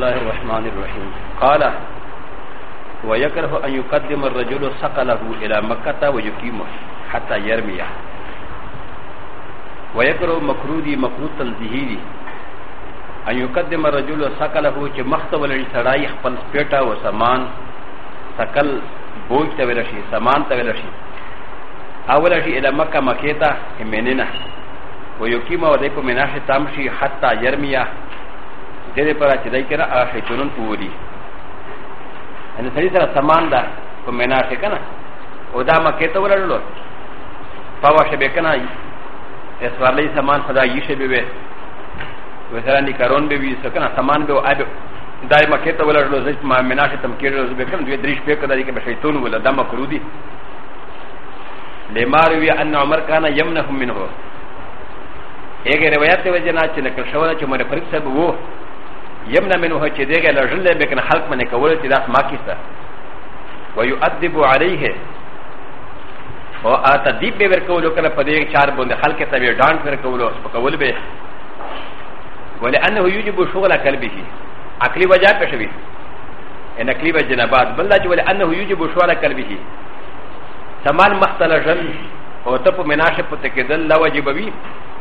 الله الرحمن الرحيم قال ويكره أن يقدم الرجل سقله إلى مكة ويقيمه حتى يرميه ويكره مكرودي مكروت الزهيري أن يقدم الرجل سقله چې مخته ولري سړی خپل سپېټه او سامان سکل بوج ته ویل شي سامان ته ویل شي اول شي الى مکه مکه ته مننه ويقيمه ودې په مناشه تام شي حتى يرميه دې لپاره چې دای کنه هغه شیطانون پوری ان سړي سره سامان ده په مینا کې کنه او دا مکه ته ورلل پاوا شبه کنه اسوالې سامان صدا یې شبه وي وسره نکرون به وي سکنه سامان به او دای مکه ته ولر زج ما مناخه تم کې روز به کوم دوی دریش په کړه کې شیطان ولا دم کرودی لمار وی ان عمر کان یمنهم منه هغه روایت ته وجنا چې نکړ شو چې مر فرق صاحب وو يمنع منه هجدك لجل بكن حلق من كولت ذات ماكسة ويؤدب عليه او تدیب به ورکولو کنه په دې چار باندې خلک ته به ډانټ ورکولو سپکول به ولانه یجب شغل قلبه عقلی وجہ پښوی ان عقلی وجہ جنابات بل چې ولانه یجب شغل قلبه تمام مختل جن او ته په مناسب پته کېدل لا واجب وي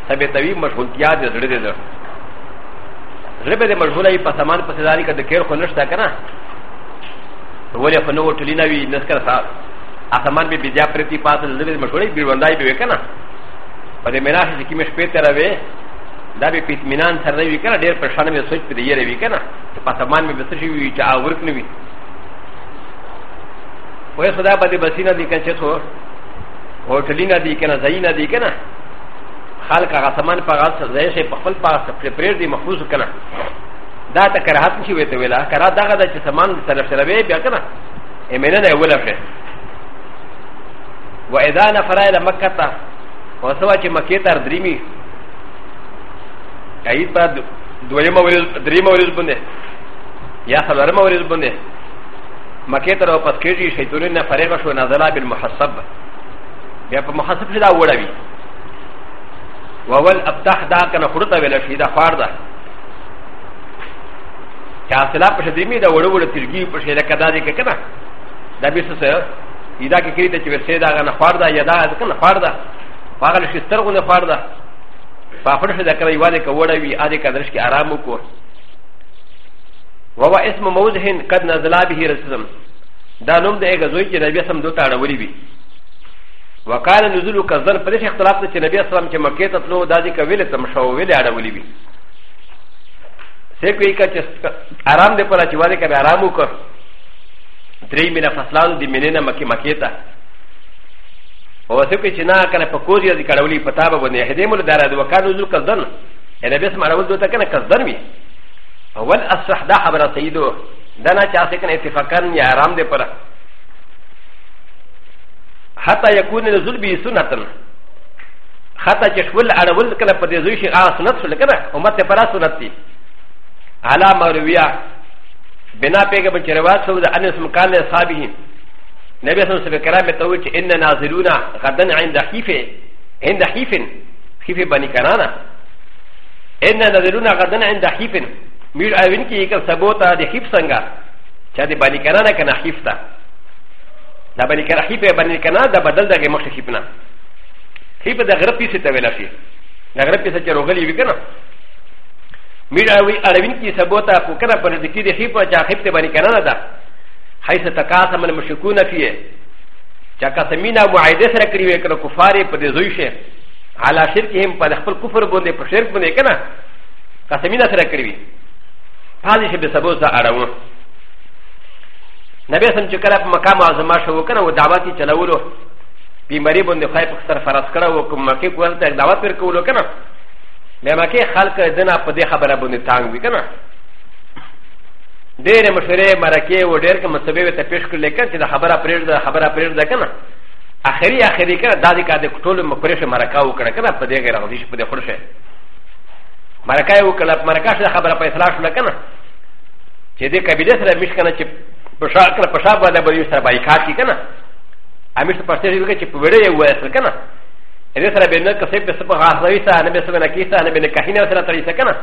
ثابتوي مشغولتیا دې زړه دې ربه د مشغوله په سامان په سداري کې د کېر خو نشته کنه ولې خو نو ټلی نه وی نسکر صاحب اسمان به بیا پرتی پات د دې مشغوله بیر وندای به کنه په دې میراث کې مش په تر وې دا به پیتمنان سره وی کنه ډېر پرشان مې سوچ پرې یې وی کنه ته په سامان مې بس شي وی چې اورک نه وی وې خدا په دې بسینه دي کنه چې خو هوټلی نه دي کنه ځای نه دي کنه خلق هغه سامان په غاړه ځای شي په خپل پاس په پرېر دی محفوظ کنه دا ته کراحت شي وته ویلا کرا دغه د سامان سره سره وی بیا کنه ایمنه نه ولا شه و اذا نفر الى مکه تا وسوا چې مکه تر دریمی ایت بعد دویمه ورځ دریمه ورځ باندې یا څلورمه ورځ باندې مکه تر واپس کېږي شیطان نه فارغ شو نازلا بالمحسب بیا په محسب کې دا وړوي و و ل ابتح دا کنه خورته ویل شي دا خار ده چې اصله په شدې می دا وړو وړو ترګي په شی لکه دا دي کنه دا به څه څه یدا کې کړی ته چې ورسې دا غنه خار ده یدا کنه خار ده هغه لشي سترغونه خار ده په خپل شي دا کوي والي کوړې وي اده کدرش کې آرام وکړو وهو اسم موزهن قد نزلا به رسول دا نوم د ایک زوی چې نبی سم دوه تاړه وری وي وقال نزول كذر فريش اختلاف ته نبی اسلام چې مکه ته تلو د دې کویل تم شو ویل اړولې وی سیکوي کا چې آرام دې پر اچواله کې آرام وکړ درې مینا فصلان دې مینې نه مکه مکه ته او سیکوي چې نه کنه په کوزي دې کړولې پتا به نه هدې مول دار دې وقال نزول كذر نبی اسلام راول دوته کنه كذر وی اول اصح دا خبره سیدو دا نه چا سکنه اتفاقا یا آرام دې پر حتى يكون النزول به سنة حتى تشول على ولد كلا قد يزوي شيء على سنة شو لكنا وما تبرا سنة تي على ما رويا بنا بيجا من شروات سود أن اسم كان لأصحابه نبي صلى الله عليه وسلم توجه إن نازلون غدا عند حيفة عند حيفن حيفة بني كنانا إن نازلون غدا عند حيفن ميل أوين كي يكسبوتا دي حيف سنغا شادي بني كنانا كان حيفتا ダバニカラヒペバニカナダバダダゲマシヒプナヒペダグラピセタベラシダグラピセチェログリビカナミラウィアレビンキサボタフォカナパレディキリヒプジャヒペバニカナダハイセタカサマンムシュクナフィエジャカサミナモアイデスレクリウェクロコファリプデゾイシェアラシェキヘンパダフォルコフォルボデプシェルボデカナカサミナセレクリウィパディシェベサボザアラウン نبي سم چې کله په مقام اعظم شو کنه او دعوت یې چلولو بیماری باندې خای په سر فرض کړه او کوم مکه کول ته دعوت پر کولو کنه مې مکه خلق دنه په دې خبره باندې تانګ وی کنه ډېر مشورې مرکه او ډېر کوم مسبه ته پیښ کړل کنه چې دا خبره پرېږ دا خبره پرېږ دا کنه اخري اخري کنه دا دې کا دې ټول مپرشه مرکه وکړه کنه په دې غیر غوښش په دې خورشه مرکه وکړه مرکه خبره په اصلاح وکړه کنه چې دې قبيله سره مش کنه چې پشاکر پشاب باندې به یو سره بایکاټ کی کنه امیر ته پښته ویل چې په وړه یو وایسل کنه دې سره به نه کسې په سبا غاښوي سره نه به سبا نکیسه نه به نکاحینه سره ترې سره کنه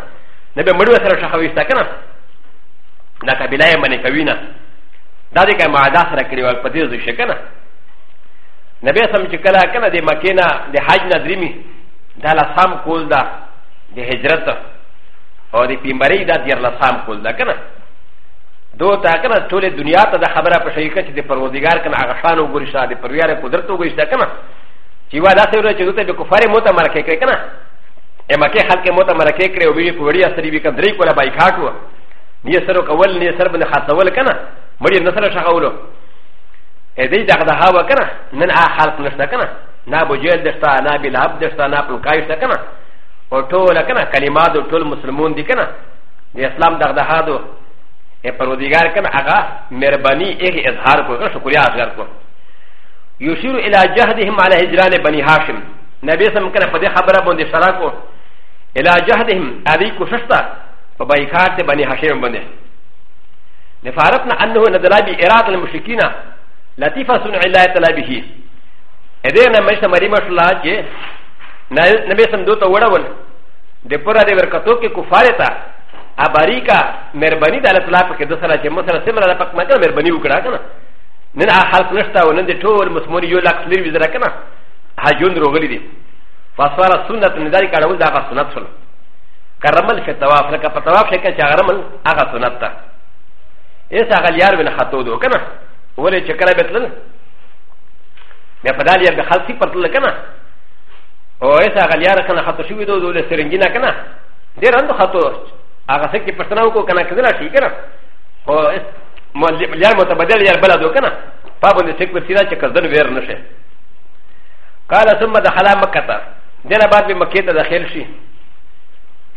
نه به مړو سره شخوي سره کنه دا قبیله یې باندې کوي نه دا دې کوم عاده سره کړی و په دې ځکه کنه نبی سم چې کله کنه د مکې نه د حج نه دریمي دا لسام کول دا د هجرت او د پیمبري دا د لسام کول دا کنه دو تا کنه ټول دنیا ته د خبره په شریکه چې د پروردگار کنه هغه شان وګوري شاه د پرویار قدرت وګوري دا کنه چې وا داسې ورته چې د کفار موته مرکه کوي کنه اما کې خلک موته مرکه کوي او به په وړیا سری به کندري کوله بایکاټ و نه سره کول نه سر باندې خاصول کنه مړي نه سره شغاولو ا دې دغه د هاوه کنه نن ا خلق نشته کنه نه بوجل دشتا نه بلاب دشتا نه پلکای شته کنه او ټول کنه کلمات ټول مسلمون دي کنه د اسلام دغه د هادو ا ل ر و د ي ج ا ر كان اغا مرباني اغي اظهار كو شكريا اظهار كو يشير الى جهدهم على هجران بني هاشم نبي سم كان فدي خبره بند شراكو الى جهدهم علي كو شستا وبايكات بني هاشم بني نفارتنا انه نزل بإراد المشركين لطيفة سنع الله تعالى به ادينا مجلس مريم الله جي نبي سم دوتا ورول دپورا دې ورکتو کې کفاره تا アバリカ、メルバニダラプラフケドサラジェムサラセマラパクマカメルバニウクラカナ。ネアハルクネスタウンデトウルムスモリヨラクリウィザラカナ。ハジュンドログリディ。ファスワラスンダトネダリカラウザガスナツル。カラマルフェタワフラカパタワフェケチャラマルアガスナタ。エサガリアルヴィンハトドカナ。ウォレチェカラベトル。メパダリアルハルシパトルカナ。オエサガリアルカナハトシウィドウドウレセリンギナカナ。でらんのハトウ。هغه څه چې پښتنه وکړو کنه کېدلی شي که نه خو یار متبدل یار بلد و که نه پا باندې څه پرسي ده چې کردن ویر نه شي قال ثم دخلا مکه ته دې نه بعد به مکې ته داخل شي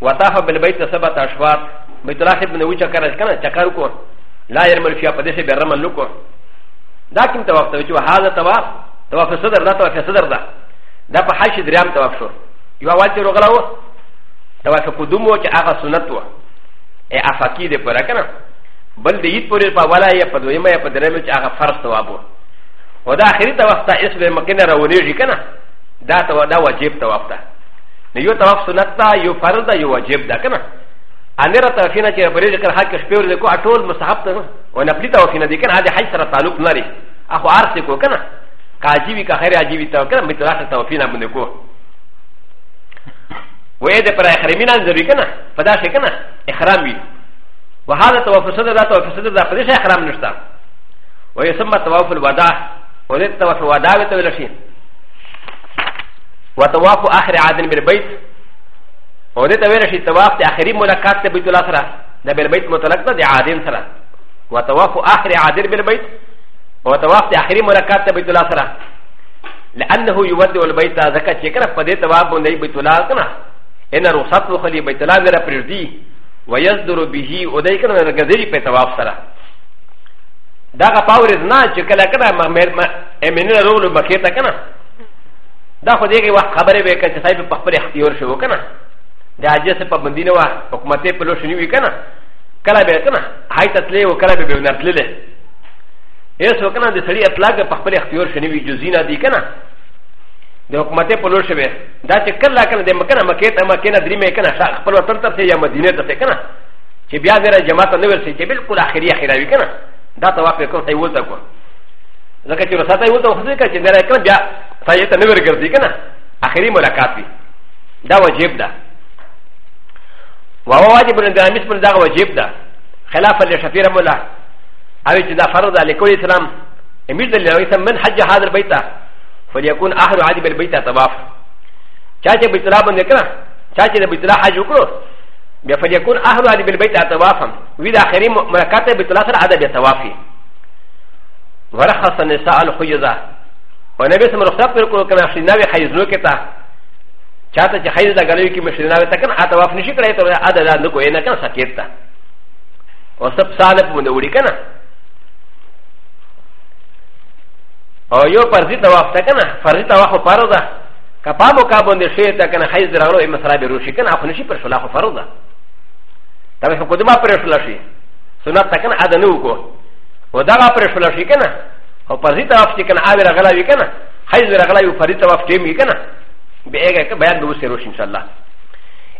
وطاف بالبیت سبعة اشواط بیت الله ابن وچا کرا کنه چکر وکړو لا يرمل فيها پدې سه برمل نکو دا کوم طواف ته چې هاذا طواف طواف صدر دا طواف صدر دا دا په حج دریم طواف شو یو اول چې رغلاو طواف قدوم و چې هغه سنت و افاقی دی پورا کنه بل د عید پورې په والا یا په دویمه یا په درېمه چې هغه فرض ثواب و دا اخري طواف ته اس به مکه نه راولېږي کنه دا تو دا واجب طواف ده نو یو طواف سنت ده یو فرض ده یو واجب ده کنه انیر طوافینه چې پرې ذکر حق شپې ورې کو اټول مصحف ته و نه پلی طوافینه دي کنه دا حج سره تعلق نه لري اخو عرض کو کنه کاجی وی کا خیر عجیب تو کنه متلاته طوافینه باندې کو و ي د پر احرامين انزل وكنا فدا شكنا احرام وي وهذا توفى صدر ذات وفى صدر ذات فدش احرام نشتا ويسمى توافى الوداع وذات توافى الوداع وتولى شيء وتوافى اخر عادن بالبيت وذات تولى شيء توافى اخرين ملاقات بيت الاخرى ده بالبيت متلقى ده عادن سرى وتوافى اخر عادن بالبيت وتوافى اخرين ملاقات بيت الاخرى لانه يودع البيت ذكر شكرا فدي توافى بيت الاخرى ان رخصت وخلي بيت الله نرى پردي ويصدر به ودای کنه غذری په تواب سره دا غ پاور نه چې کله کله ما امنه رول بکیته کنه دا خو دغه وخت خبره به کچ صاحب په خپل اختیار شو کنه دا اجازه په مدینه وا حکومت په لو شنی وی کنه کله به کنه هاي تتلی او کله به ونرتلله ایس وکنه د سړی اطلاق په خپل اختیار شنی وی جزینه دی کنه د حکومت په لور شوه دا چې کله کله د مکنه مکه ته مکنه درې مې کنه شاخ خپل وطن ته یا مدینه ته کنه چې بیا زره جماعت نه ورسي چې بالکل اخري اخري وي کنه دا ته واقع کوم ته ولته کو ځکه چې رساته ولته خو ځکه چې نه راکنه بیا ته ته نه ورګرځي کنه اخري ملاقات وي دا واجب ده وهو واجب بن دامس بن دا واجب ده خلاف لشفير مولا او چې دا فرض علی کل اسلام امیر دلیل من حج حاضر بیت فليكن احد عادي بالبيت طواف شاشه بيتلا بندكنا شاشه بيتلا حج وكرو فليكن احد عادي بالبيت طوافا واذا اخرين ملكات بيتلا سر عادي بالطوافي ورخص النساء الخيزه ونبي سم رخصت بالكرو كما شناوي حيزوكتا شاشه حيزه قالوا كي مشناوي تكن اطواف نشكرا عادي لا نكو هنا كان سكيتا وسب سالب من اولي كنا او یو فرضی طواف ته کنه فرضی طواف فرض ده که پا مو کا باندې شی ته کنه حیز راغلو ایم سره به روشي کنه خو نشي پر شلا خو فرض ده دا به کومه پر شلا شي سنت ته کنه ادا نه وکړو و دا پر شلا شي کنه او فرضی طواف چې کنه اوی راغلا وی کنه حیز راغلا یو فرضی طواف ټیم وی کنه به هغه بیان دوسه روشي ان شاء الله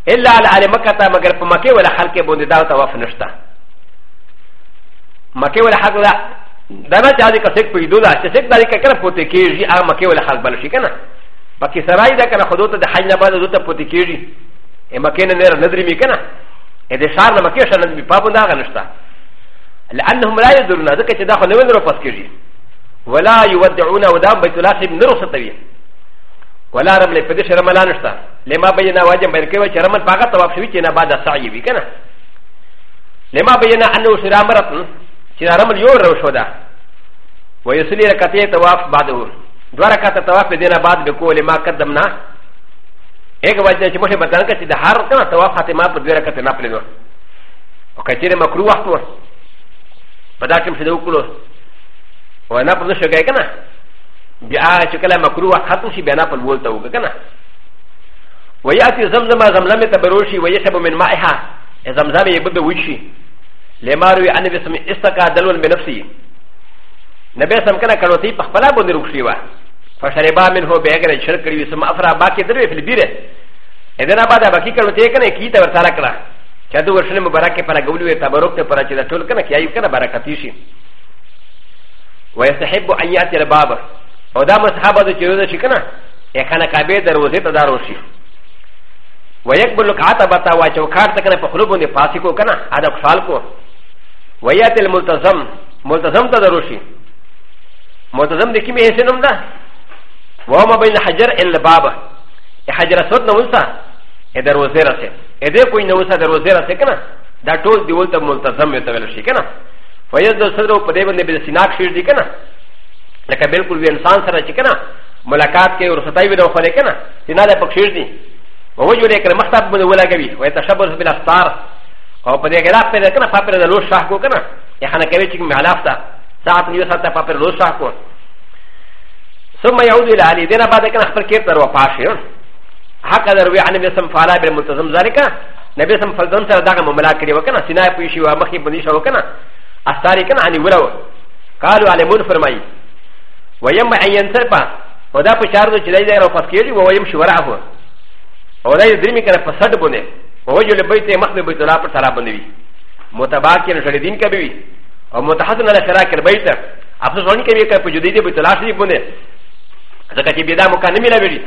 الا على مکه ته مگر په مکه ولا خلک باندې دا طواف نشته مکه ولا حق ده ダナチャーディカセクピドダ、チェセクダリカカポテケジアマケウラハバルシカナ。パキサライダカナホドタデハイナバドタポテケジエマケネネラネズリミカナ。エデシャーナマケシャナミパブナガナスタ。アンドムライドルナデケチダホネウロパスケジ。ウラユワデオナウダンバイトラシムノサタビ。ウラムレペデシャラマランスタ。レマバイナワジャンバイケワチャラマパガタワシウィチナバダサイビカナ。レマバイナアンドシラマラトン。چې رمل یو رو شو ده ویسلی رکتې طواف بعد و دوه رکعته طواف په دینه بعد به کولې ما قدمنا یک وجه چې موږ بدل کړ چې د هر کنه طواف خاتمه په دوه رکعته نه پلنو او کچېره مکرو وخت و په دا کې مشده وکړو و نه پر شو کې کنه بیا چې کله مکرو وخت ختم شي بیا نه پل ولته وګ کنه وياتي زمزم زمزمه تبروشي ويشرب من مائها زمزمه يبدو وشي لما روي أن بسم استقى دلول بنفسي نبي سم كان كروتي بخبلا بند روكشيوا فشربا منه بأجر الشرك يسمى أفرا باكي دروي في البيرة إذن بعد باكي كروتي كان كيتا ورسالة كلا چادو ورشن مبارك پر غولو تبرك پر چدا ټول کنه کیای کنه برکتی شي ويستحب ان ياتي الباب او دا مصحابه د چيرو شي کنه یکانه کابه دروازه ته دارو شي ويقبل قعته بتا وا چوکاټ تکنه په خلوبونه فاسقو کنه ادا خال کو ويات الملتزم ملتزم تدروشي ملتزم دي كمي هسنم دا وما بين حجر الباب حجر اسود نوسا ادر وزيرا سي ادر كوي نوسا در وزيرا سي كنا دا طول دي ولتا ملتزم يتولو شي كنا فيزد صدر وپدي بند بل سناك شير دي كنا لکه بالکل وی انسان سره چې کنه ملاقات کې ور ستای وی نو خلک کنه چې نه د پکشیر دي ووجو لیکره مختاب بده ولا کوي وي تشبر بلا ستار او په دې کې را پېره کنه پاپر د لوش شاه کو کنه یا خانه کوي چې ملافتا سات نیو سات پاپر لوش شاه کو ثم يعود الى علي دنا بعد کنه خپل کې تر و پاشه حق در وی ان بسم فعلا بالملتزم ذلك نبي سم فلدن سره دغه معاملات کړي وکنه سینا پوي شي او مخې بندي شو کنه استاري کنه علي ورو قالوا علمون فرمایي ويم ان ينصرفا ودا په چارو چې دای دی او پس کېږي ويم شورعه او دای درې مې کنه په سټ بونه وجه لبيت مخ بيت الله پر سراب بندوي متباكر جردين كبي او متحسن على شراك البيت افسوس وني كبي كبي جديد بيت الله شريف بنده ذكا كي بيدا مكان ملا بيجي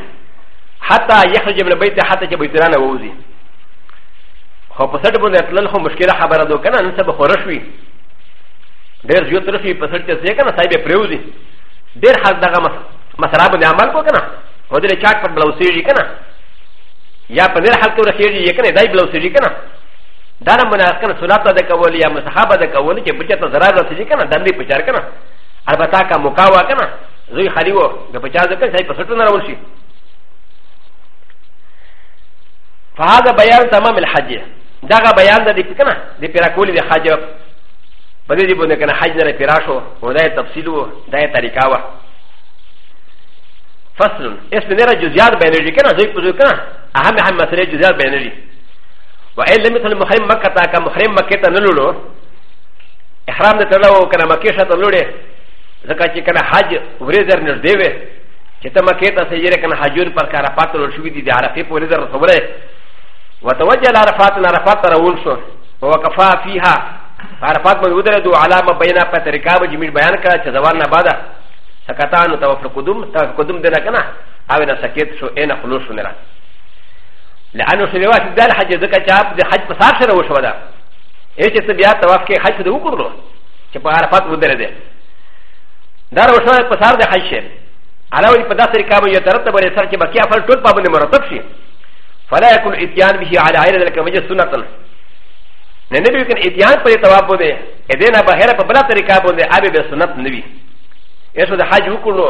حتى يخرج من البيت حتى كي بيت الله نوزي خو په سټ باندې تلل خو مشکله خبره ده کنه نن سبا خورش وي ډېر زیات رشي په سټ ته ځي کنه صاحب پریوزي ډېر حد دغه مسره باندې عمل کو کنه او دې چاټ پر بلوسیږي کنه やパネルハルトラシリエケネダイブロシリケナダラマナスカナソラタデカウォリアムサハバデカウォリケプチャタザラダシリケナダンディプチャーケナアバタカモカワケナゾイハリオガプチャーケナサイパソトナウシファーザバヤンタマメルハジェダガバヤンダディピケナディピラコリデハジェパディボネケナハジナレピラショウダイタプシドダイタリカワファスルンエスペネラジュジャーベネリケナゾイプズケナ اهم اهم مسئله جزيات بينري وإن لم يكن المحرم مكة كمحرم مكة نلولو احرام نتلو كان مكيشة تلولي زكاة كان حج وريزر نرديوه كتا مكة سيجري كان حجون پر كارفات الوشوي دي دي عرفي وريزر رسوله وتوجه العرفات العرفات ترون شو ووقفا فيها عرفات من ودردو علامة بينا پتركا وجميل بيان كلا چزوان بعدا سكتان توفر قدوم توفر قدوم دينا كنا اوه نسكت شو اين خلوش نرا لانه شلوات د حج زکه چاپ د حج په صاحب سره وشو دا هیڅ څه بیا طواف کې حج ته وکړلو چې په عرفات ودرې ده دا وشو په صاحب د حج شه علاوه په داسې کار یو ترتب لري سره چې بقیا فل ټول پابند مرتب شي فلا يكون اتيان به على غير ذلك وجه سنت نه نه بيكن اتيان پر طواف بده ادنا بهر په بل طریقہ بده ابي به سنت نبي یسو د حج وکړلو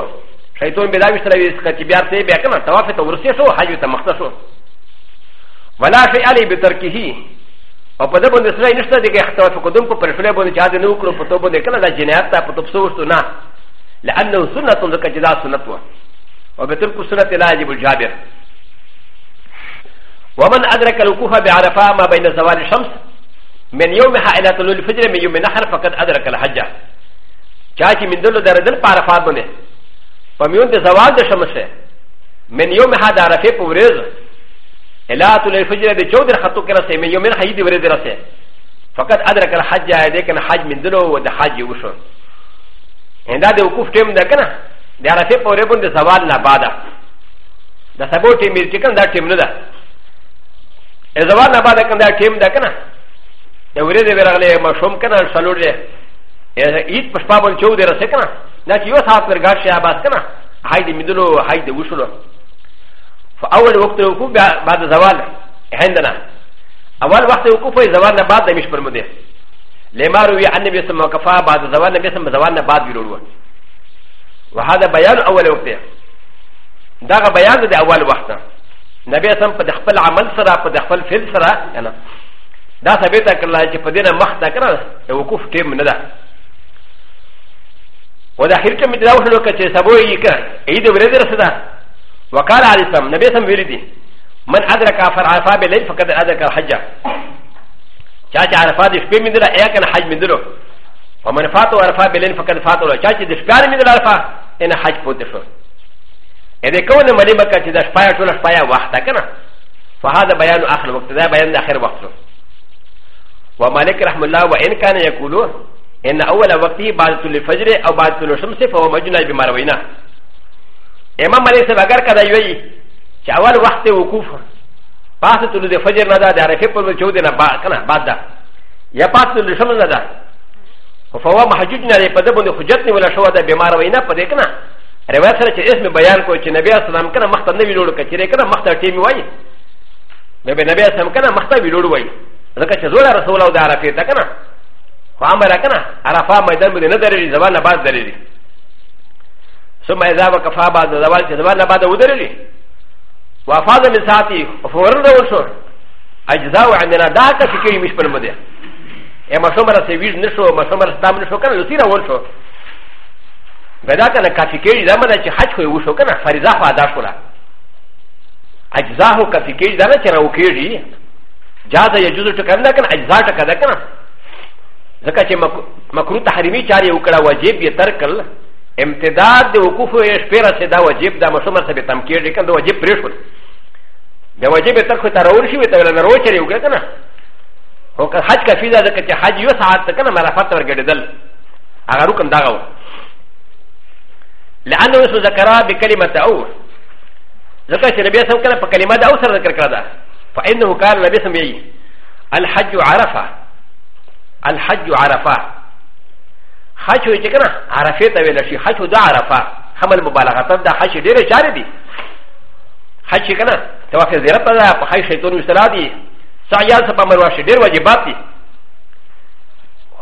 شیطان بلاوي سره وي چې بیا ته بیا کنه طواف ته ورسې شو حج ته مختص شو ولا شيء علي بتركه او په دې باندې سره نشته د اختلاف کوم په پرشله باندې جاده نه وکړو په تو باندې کله دا جنایت ته په تبصو وشتو نه لانه سنت ذکر جدا سنت و او به ترک سنت لا يجب الجابر ومن ادرك الوقوف بعرفه ما بين زوال الشمس من يومها الى طلوع الفجر من يوم النحر فقد ادرك الحج چاچی من دلو دردل په عرفات باندې په میون د زوال د شمس من يومها د عرفه په ورځ هلات الفجر د چودر خطو کې رسې مې یو من حید ورې درسه فقط ادرک الحج دې کنه حج من دلو و د حج وشو انده د وقوف ټیم ده کنه د عرفه پورې باندې سوال نه بادا د سبو ټیم چې کنه دا ټیم نه ده زوال نه بادا کنه دا ټیم ده کنه د ورې دې ورغله مشوم کنه سلوړ دې عيد پښپا باندې چودر رسې کنه دا چې یو صاحب ورګار شي آباد کنه حید من دلو حید وشلو فاول وقت وقوف بعد زوال عندنا اول وقت وقوف زوال بعد مش برمده لما روي عن النبي صلى الله عليه وسلم بعد زوال النبي صلى الله عليه وسلم بعد يلوه وهذا بيان اول وقت دا بيان ده اول وقت النبي صلى الله عليه وسلم قد خپل عمل سره قد خپل فعل سره انا دا ثابت کړل چې په دې نه مخ تا کړل وقوف کې نه ده ودا هر کوم دا وښلو کچې سبوي کړه اې دې ورته رسدا وقال عليه السلام نبي سم ويردي من أدرك فرعفا بالليل فقد أدرك الحجة چاچا عرفا دي شبه من دلو ايا كان حج من دلو ومن فاتو عرفا بالليل فقد فاتو لو چاچا دي شبه من دلو عرفا انا حج پوت شو اذا كون ملي مكة چه دا شبايا شو لشبايا وقتا كنا فهذا بيان آخر وقت دا بيان دا آخر وقت شو ومالك رحمه الله وإن كان يقولون إن أول وقته بعد طول الفجر أو بعد طول الشمس فهو مجنى بما رويناه امام علی صاحب اگر کدا یوی چې اول وخت وقوف پاسه تل د فجر نه دا د عرفه په 14 نه با کنه بعد دا یا پاسه تل شم نه دا فوا محجوج نه په دې باندې حجت نه ولا شو دا بیمار وینا په دې کنه روایت سره چې اسم بیان کو چې نبی اسلام کنه مخته نه ویلوړ کچره کنه مخته ټیم وای مې به نبی اسلام کنه مخته ویلوړ وای ځکه چې زوړ رسول الله د عرفه ته کنه خو امر کنه عرفه میدان باندې نه درې زبانه بعد درې ثم اذا وقفا بعد الزوال كذبان بعد ودرلي وافاز من ساعتي وفورن دوشو اجزاء عندنا داك فكري مش بالمدى يا مشومر سيفيز نشو مشومر ستام نشو كان لسيرا ونشو بداك انا كافيكي لما دا حج هو وشو كان فرزاح وداشولا اجزاء كافيكي دا انا كيري جاز يجوز تكرنا كان اجزاء تكذا كان ذكا مكروه تحريمي شاري وكرا وجيب يتركل امتداد د وقوف شپره چې دا واجب دا مشوم سره به تمکیر دي کنه دا واجب پرې شو دا واجب تر خو تر اور شي وي تر نه روچ لري وګه کنه هو که حج کا فیضا ځکه چې حج یو ساعت کنه مرافت ورګړدل هغه رکن دا غو لانه وسو ذکر بکلمه او ذکر چې نبی سم کنه په کلمه دا او سره ذکر کړه دا فانه قال نبی سم یې الحج عرفه الحج عرفه حج وي چې کنه عرفه ته ویل شي حج د عرفه حمل مبالغه دا حج ډیره چاره دي حج کنه تواف زیارت دا په حج شیطان مسترا دي سعیال څخه امر واشه ډیر واجبات دي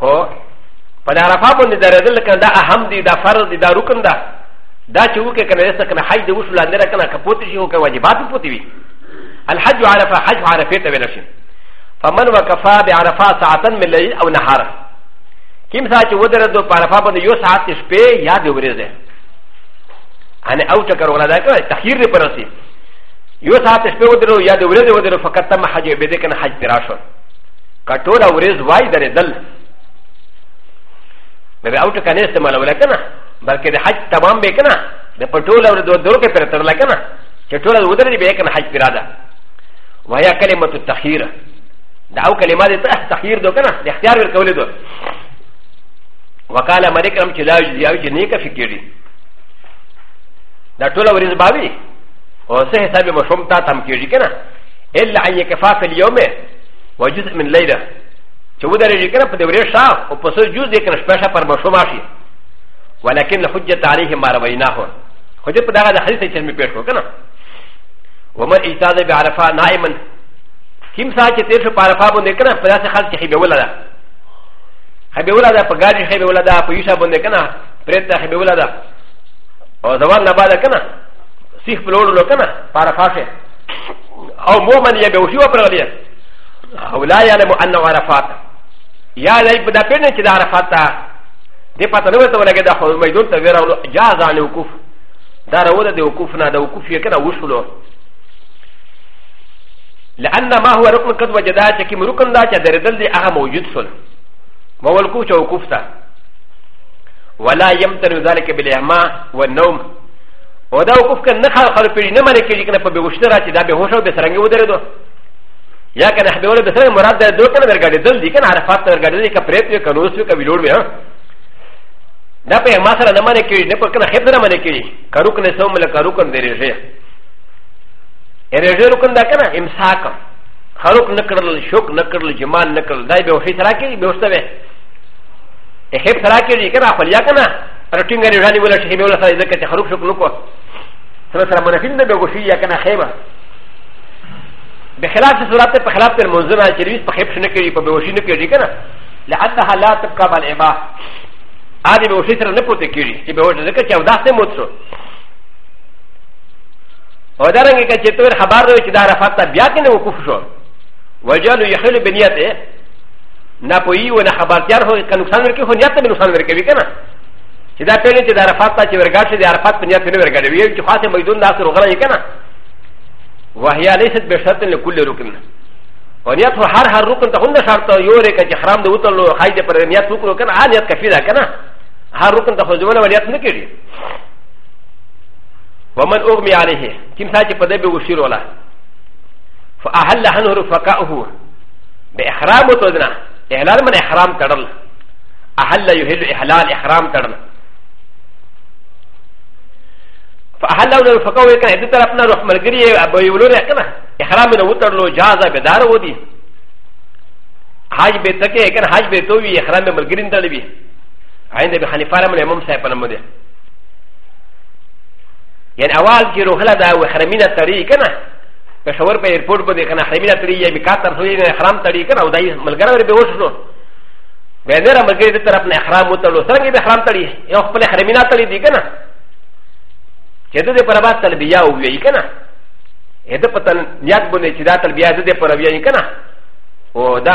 هو په عرفه باندې درېدل کنه دا اهم دي دا فرض دي دا رکن ده دا چې وکړه کنه یسته کنه حج د وشو لاندې کنه کپوت شي او کنه واجبات پوتې وي الحج عرفه حج عرفه ته ویل شي فمن وكفى بعرفات ساعه من الليل او نهارا キムサチウダラドパラファバのヨサーティスペイヤデウレゼアンアウトカロラダカタヒリパラシヨサーティスペウダラヤデウレゼウダラファカタマハジベデカンハジテラションカトラウレズワイダレダルメアウトカネステマラウレカナバケデハジタマンベカナデパトラウレドドロケペタラカナチトラウダリベカンハジテラダワヤカレマトタヒラダウカレマデタヒルドカナデヒアルカウレド وقال ملك رم چلا جزیاوی چی نیکا فکری دا طول ورز باوی و سه حساب مشوم تا تم کری کنا الا ان یکفا فی اليوم و جزء من لیده چه و در جی کنا پا دوری شاف و پس جوز دیکن شپیشا پر مشوم آشی ولكن الحجة عليه ما رويناه حجة پا داغا دا حدیث چرمی پیش کو کنا ومن اجتاز بعرفا نائمن کم ساچه تیر شو پارفا بنده کنا پا داس خلق چخی بیولا دا ハビウラダ、パガリ、ハビウラダ、パユシャボンデカナ、プレタ、ハビウラダ、オザワンナバダカナ、シフプローロカナ、パラファシェ、オモマニアベウシュアプロリア、オラヤレモアナワラファタ、ヤレブダペネチダラファタ、デパタノトウレゲダホウメドタベラジャザーのウクフ、ダラウダデウクフナダウクフィケナウシュロ。لأن ما هو ركن قد وجدات كم ركن ذات دردل دي أها موجود سلم مولكوش او كفتا ولا يمتن ذلك بالاعماء والنوم ودا وكف كان نخا خلفي نما لكي كنا بوشترا تدا بهوش او بسرنگ ودردو يا كان حبول بسرنگ مراد ده دو كان درگاد دل دي كان عرفات درگاد دي كپريت يو كنوس يو كبيلور ميا دا په ما سره نما لكي نه پر كنا خيب نما لكي كروك نه سوم لا كروك نه دريشه ارجه ركن دا كنا امساك خروك نکرل شوك نکرل جمال نکرل دای بهوش ترا کي بهوش ته ヘプサラケリケラファリアカナ、アティングリランウォルシヘミオラサイズケテハルシュクノコ。そのサマナフィンデベゴシヤカナヘマ。ベヘラスラテパヘラテモズナチリスパヘプシネケリパベオシネケリケナ。ラアタハラテカバレマ。アディベオシセラネポテキリ、ティベオシネケチャウダセモツォ。オダランゲケチェトウハバドウチダラファタビアケネウクフショウ。وجعلوا يحل بنيته なぽいわなはばきゃほかのさんのきほにゃってのさんのきびかな。しだぺりてだらぱたちががしであらぱたにゃってのがりゅうきはてもいどんなとがいかな。わやれせべしゃってのくるくん。おにゃとははるくんとほんのしゃとよれかきはんのうとのはいでぱれにゃとくるかな、あにゃかふらかな。はるくんとほじわなわやつのきり。わまんおみあれへ。きんさきぱでべうしろら。ファハラハンファカウ。ベハラムトデナ。احلال من احرام کرل احل يحل احلال احرام کرل فاحل له الفقه وكان اذا طرفنا روح مرغري ابو يولون كنا احرام من وتر لو جازا بدار ودي حاج بيتكه كان حاج بيتوي احرام من مرغرين دلبي عند ابي حنيفه رحمه الله امام صاحب نمده يعني اول كي روح لا دا وحرمين الطريق كنا ا ش و ر ب ا ي ر ب و ر ب د ي ك ن ا حرمي لا تري ي ا بكاتر سوي ن حرام تري كنا وداي ملغر ب و ش ن و بينر ملغر د طرف ن حرام وتلو سرنگ د حرام تري يو خپل حرمي لا تري دي كنا چته د پربا تلبيه او وي كنا اته پتن نيات بني چې دا تلبيه د پربيه ني كنا او دا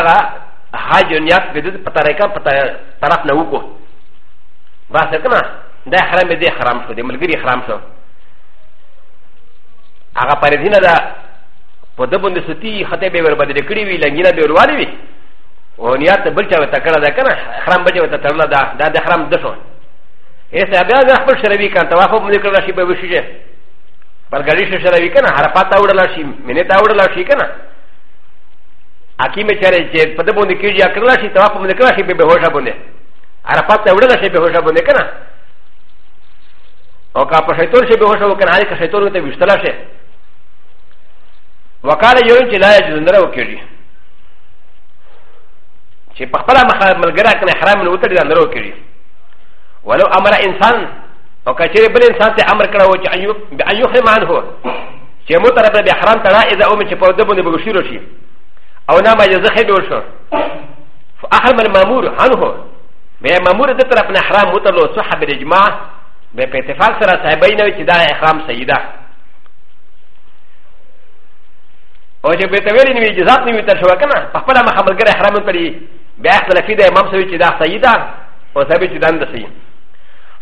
حاج نيات به د پتا ريكا پتا طرف نه وکو بس كنا دا حرام دي حرام شو دي ملغري حرام شو هغه پرې دینه دا په دبن د ستی خطه به ور بدل کړی وی لنګینه به وروالی وی او نیات بل چا وته کړه دا کنه حرام بچ وته تړلا دا دا د حرام دشو ایسه بیا د خپل شربی کان طواف مې کړل شي به وشي پر ګړی شي شربی کنه حرفات اوړل شي منې تا اوړل شي کنه اکی مې چره چې په دبن کې یا کړل شي طواف مې کړل شي به هوښه بونه حرفات اوړل شي به هوښه بونه کنه او کا په شیطان شي به هوښه وکنه هغه شیطان ته وشتلا شي وقال يوم چې لا يجوزنره وکړي چې په خپل ملګری کنه حرام نه وتړي نه وکړي ولو امر انسان او کچې بل انسان ته امر کړو چې ایوب به ایوب خمان هو چې مو تر به حرام تړه اذا اوم چې په دبونه به شروع شي او نه ما یزخه جوړ شو فاحرم المامور عنه به مامور د طرف نه حرام وتلو صحه بالاجماع به په اتفاق سره صاحبین چې دا احرام سیده او چې به تویل نیوي چې ذات نیوي تر شو کنه په خپل محمدګر حرام کړی بیا اختلاف دی امام سوي چې دا صحیح ده او سبي چې دند صحیح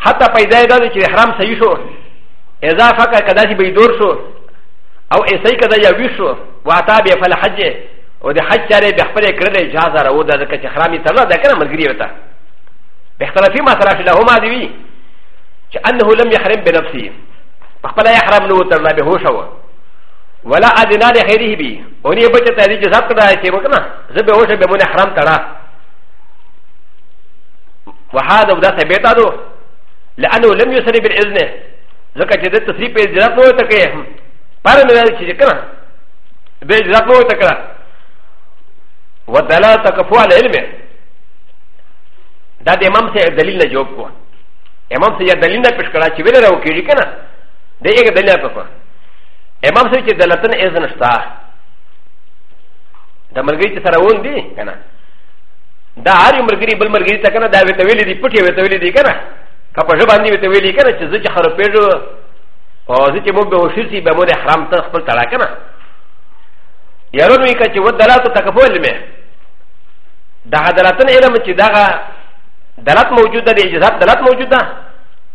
حتی پیدا ده چې حرام صحیح شو اذا فکر کدا چې به دور شو او ایسای کدا یا وی شو واتا به فل حج او د حج چاره به خپل کړل اجازه راو ده چې حرامي تر نه ده کنه ملګری وتا په اختلافي مسله چې لهما دی چې انه لم يحرم بنفسه خپل يحرم نو تر نه به هو شو ولا ادنا د خیره بی اونی بچ ته دی جزاب کړه چې وکنا زب اوش به مون حرام تړه وحاد او دا ثبتا دو لانه لم يسري بالاذن زکه چې د تسری په جزاب مو ته کې پر نو چې کنا به جزاب مو ته کړه ودلا تکفو علی علم دا د امام سے دلیل نه جواب کو امام سے یا دلیل نه پیش کړه چې ویل راو کېږي کنا دغه دلیل په ا م ا م سوى دلتن إ ذ ن شتا د مرغري تسرون دي كنا دا عاري مرغري بل مرغري تكنا دا ويتويلي دي پتي ويتويلي دي كنا كفاجو باندي ويتويلي كنا چې زه چې خرپېجو او زه چې مو به وشيتي به مو د حرام ته خپل تړا كنا یارو نو کې چې و دلاتو تکفول مې دا دلتن علم چې دا دلت موجود ده د اجازه دلت موجود ده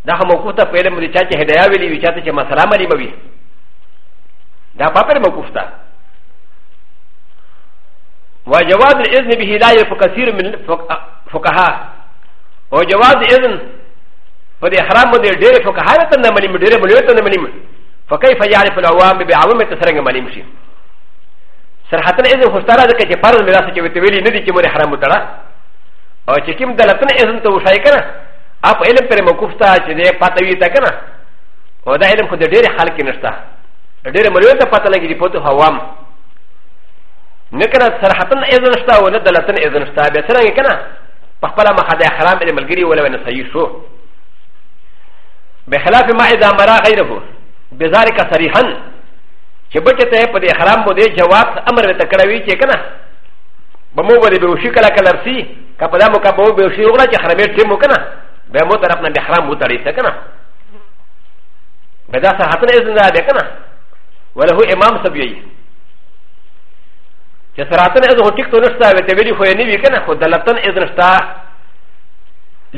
دا موقوته په علم دي چې هدايا ویلي وي چې مسله مري موي だパペルモクフタ。وجواز الاذن به لا يفكثير من الفقهاء وجواز الاذن فدي حرام دي دير فقهاء تنملم دير مليوت تنملم فكيف يعرف العوام بعوام تسرنگ ملم شي سرحتن اذن خستارا دي كي فرض ميراث چي وتويلي ندي چي مر حرام تڑا او چي كيم دلتن اذن تو شاي كنا اپ علم پر موقف تا چي دي پتوي تا كنا ودا علم خود دير حال کي نشتا ډېر مریو ته پته لګي په تو هوام نه کنه صراحتن اذن شتا ولا دلتن اذن شتا به څنګه کنه په خپل مخه د احرام ال ملګری ولا نه صحیح شو بخلاف ما اذا مرا غیره بذلك صریحا چې بچ ته په احرام مو دې جواب امر ته کړوي چې کنه بمو باندې به وشي کله کله رسی کپدا مو کبو به وشي وګړه چې حرمې ټیم وکنه به مو طرف نه احرام مو تړي ته کنه بدا صحتن اذن ده کنه وله امام سبيعي چې سراتن از هو ټیک تو نشتا وي ته ویلي خو یې نه وی کنه خو دلتن از نشتا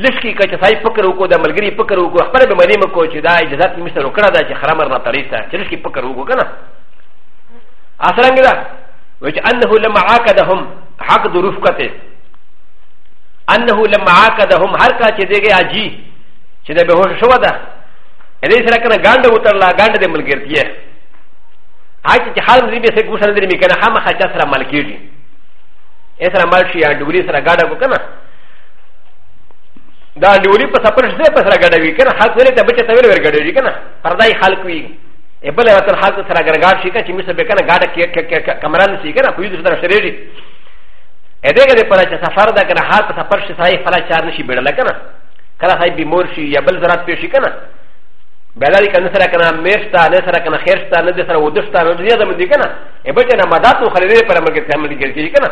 لشکی که چې سای فکر وکړو د ملګری فکر وکړو خپل به مریم کو چې دا اجازه یې مستر وکړه دا چې خرامر نه طریقه چې لشکی فکر وکړو کنه اثرنګ دا وچ انه لما عاقدهم حق ظروفته انه لما عاقدهم هر کا چې دیګه اجي چې د بهوش شو ده دې سره کنه ګاند وترلا ګاند د ملګرتیه アイティハルミビセクションでミカナハマハチャスラマルキリエスラマルシアンドゥリスラガダゴカナダンドゥリパサプルシデパサガダウィカナハクレタベチェタウェルガダウィカナパダイハルクイエブレアタハクサラガガシカチミセベカナガダキカマランシカナクユズダシレリエレガデパラチャサファダガナハパサプルシサイファラチャーニシベラカナカラハイビモシヤベルザラスペシカナ بلالي كان نسرا كان ميرتا نسرا كان خيرتا نسرا ودشتا نسرا من دي كنا ابتنا مداتو خليلي پر مرگت تعمل جرجي كنا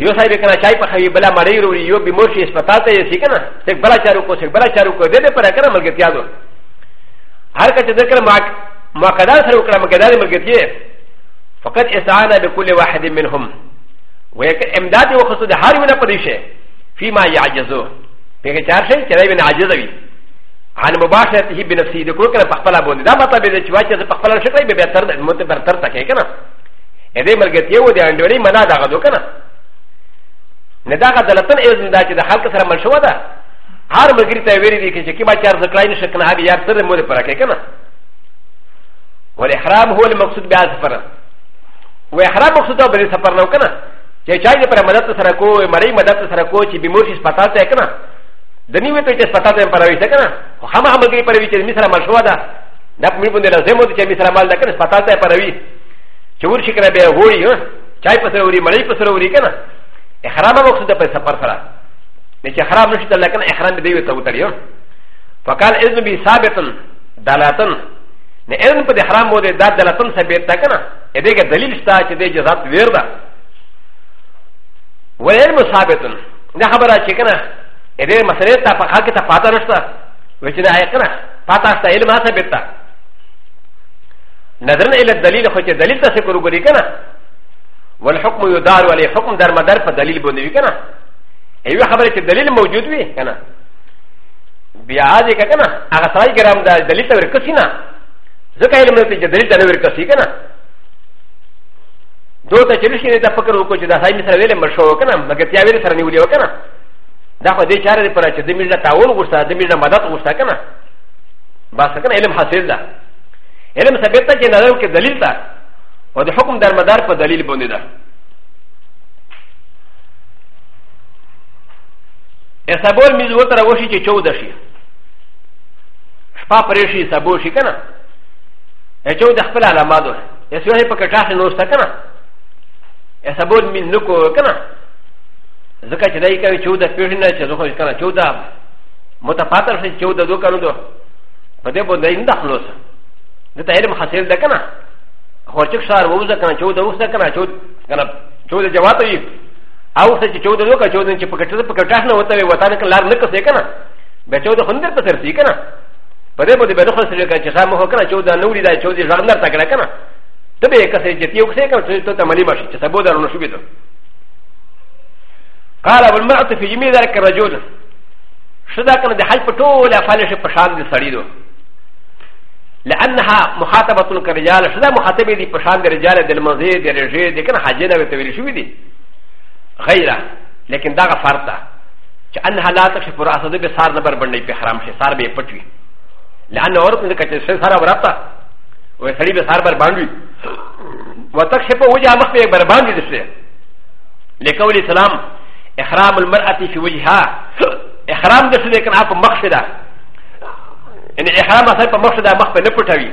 يو سايب كان شاي پر خي بلا مري رو يو بموشي اسپتاتا يسي كنا سك بلا چارو کو سك بلا چارو کو دے پر كنا مرگت یادو هر کچ ذکر ما ما کدا سر کر مگدار مرگت یہ فقط استعانه بكل واحد منهم ويك امداد وخصو ده هر من پدیشه فيما يعجزو پیغه چار شي چرای بن عاجزوي عن مباشرته بنفسه د کوکره په خپل باندې دا مطلب دی چې واچې په خپل شکل به بهتر د متبرتر تکې کنه اې دې ملګرتیا و دې انډوري منا دا غو کنه نه دا غلطن اذن دا چې د خلق سره مل شو دا هر ملګری ته ویری دي چې کی ما چار ذکرای نشه کنه هغه یار سره مور پر کې کنه والاحرام هو المقصود بیا سفر و احرام مقصود به سفر نو کنه چې چا یې پر مدد سره کو مړی مدد سره کو چې بیمور شي پتا ته کنه د نیمه ته چې سپټا ته پروي ده کنه خو هم هم کې پروي چې می سره مشوا ده دا مې باندې لازم ده چې می سره مال ده کنه سپټا ته پروي چې ورشي کنه به غوري ها چای په سره وري مړی په سره وري کنه احرام مقصد ده په سفر سره نه چې احرام نشته لکه احرام دی ته وتر یو فقال اذن بي ثابتن دلاتن نه اذن په احرام مو ده دلاتن ثابت ده کنه دې کې دلیل شته چې دې جزات ویر ده وير مثابتن نه خبره چې کنه ا ل ي م س ل ت ا فقاكت فاترشتا وجنا ايقنا فاترشتا ا ل م ا سبتا نظرنا الى الدليل خ ت ي دليل تسكر غريكنا والحكم يدار ولي حكم دار مدار فدليل بنيكنا ايوه خبرك الدليل موجود بي كنا بيعادك كنا اغسراي جرام دليل توركسينا زكا علم نتيجه دليل توركسينا دو ته چې شي دا فکر وکړو چې دا ساي مثال ویل مرشو کنه مګر تیا ویل سره نیولې وکنه だから、で、チャレプラチ、で、みんな、タオルゴスタ、で、みんな、マダトゴスタカナ。バサカナ、エレムハセルダ。エレムサベタケナルケデリルダ。おで、ホコンダマダファデリルボンディダ。エサボルミズウォタラウシチチョウダシ。スパプレシーサボシカナ。エチョウダフェラマド。エスウェヘパカチャシノスタカナ。エサボルミズノコカナ。ځکه چې دای کوي چوده پیژنه چې زه خو یې کنه چوده متفاتر شي چوده دوه کنه دوه په دې باندې نه خلاص دا ته علم حاصل ده کنه خو چې ښار ووزه کنه چوده وسه کنه چود کنه چوده جواب وي او څه چې چوده دوه کنه چوده چې پکټه پکټه نه وته وي وته نه لار نه کسه کنه به چوده خندر په سر سي کنه په دې باندې به نه خلاص لري چې سم هو کنه چوده نو لري دا چوده ځغندر تکړه کنه ته به کسه چې یو څه کنه ته ته ملي ماشي چې سبو درو نشو بده قال ابو المرأة في جميع ذلك الرجل شدا كان دي حج بطول افعال شي پشان دي سريدو لانها مخاطبة كرجال شدا مخاطبه دي پشان دي رجال دي المزي دي رجي دي كان حاجينا بتويل شو دي غيره لكن داغ فرطة انها لا تكشف رأسه دي بسار نبر بندي في حرام شي سار بي پتوي لان عورت دي كچه شي سار ورطة وسري بسار بر باندوي وتكشف وجه مخ بي بر باندي دي لكولي سلام احرام المرأة في وجهها احرام ده سيدي كان عفو مقصدة ان احرام اصلا مقصدة مخبة نبتوي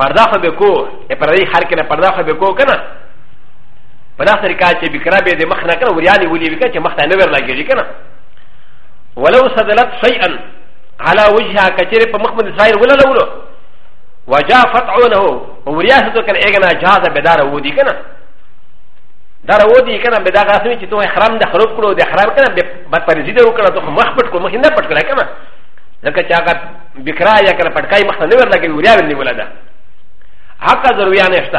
پردا خو به کو ا پردې هر کنه پردا خو به کو کنه په داسې طریقه چې بکرا به د مخ نه کنه وریالي ولي وکړه چې مخ ته نه ورلاګي کنه ولو صدلت شيئا على وجهها کچره په مخ باندې ځای ولا لولو وجا فتعونه وریاسه کنه اګه نه جهاز به دار ودی کنه ダラウディーキャンベダガスミチトウヘランダハロクロデハラキャンベバパリジドウカラトウマクトウマヒナパトラキャマラカチャガビクラヤキャンパカイマハネバラキウリアンニウラダハカザウヤネスタ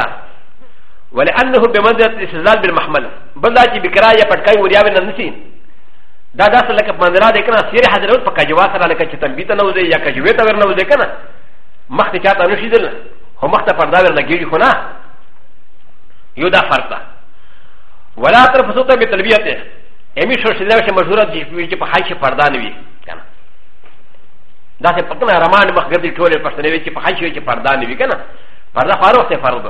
ウェアンドウベマディスザルビルマハマルバダチビクラヤパカイウリアンナシンダダスラカマンダラディキャンシリハザルパカジワサラレカチタンビタノウディヤカジウエタウェナウディキャナマクチャタノシズルホマクタパダウェナギリホナユダファルタ ولا ترفضوا ت ب ت ل ب ي ت ه امي شو شلوش مجرد جيب حيش فردانوي كان دا سي پتنا رمان مخغردي ټوله پښتنوي چې په حيش کې فردانوي کنه پردا فاروق ته فرض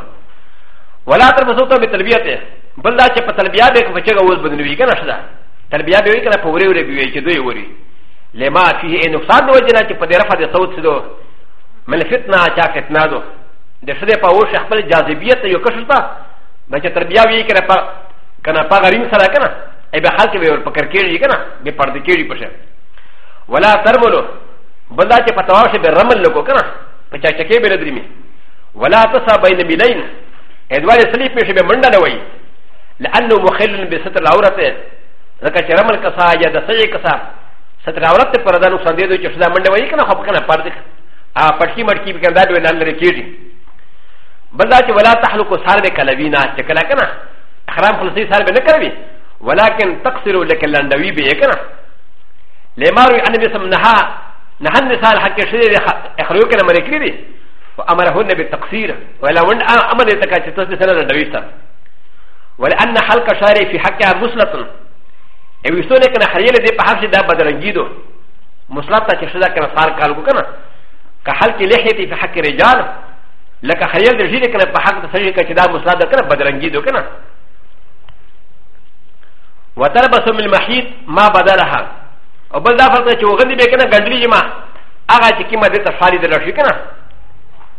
ولا ترفضوا ت ب ت ل ب ي ت ه بل دا چې په تلبيه به کوم چې غوز بدنوي کنه شدا تلبيه به کنه په وری وری بيوي چې دوی وری لما فيه نقصان دو جنا چې په درفه د صوت سدو من فتنه چا فتنه دو د شده په وښه خپل جاذبیت یو کښتا بچ تربيه وی کنه كنا فغرين سرا كنا اي بحالك بيور بكر كيري كنا بپرد كيري بشه ولا ترملو بلا چه پتواشه برمل لكو كنا پچا چكي بردرمي ولا تسا بين ميلين ادوار سليب مشه بمندل وي لأنه مخل بستر العورة لكا چه رمل كسا يا دسجي كسا ستر العورة پردانو سندیدو چه شدا مندل وي كنا خب كنا پرد پتکی مٹکی بکندا دوی نال لري کیږي بلا چې ولا تحلق سار به کلوینا چې کلا کنه حرام خلصي سار بنكروي ولكن تقصر لك اللندوي بيكنا لماروي أنا بسم نها نها النساء حكي شديد اخريوك لما نكريدي وأمرهن بالتقصير ولا ون أمر يتكاتي تسلسل اللندوي سار ولأن حلق شاري في حكيها مسلطن او یو څوک نه خریل دی په هر څه دا بدرنګی دو مسلط ته چې دا کنه فار کال کو کنه که حل کې لحیتی په حق رجال لکه خریل دی چې کنه په حق د سړي کې دا مسلط کنه بدرنګی دو کنه وتلبس من المحيط ما بدلها او بل دا فرق چې وغندې به کنه ګنډلې جما هغه چې کیمه دې تفالی درل شي کنه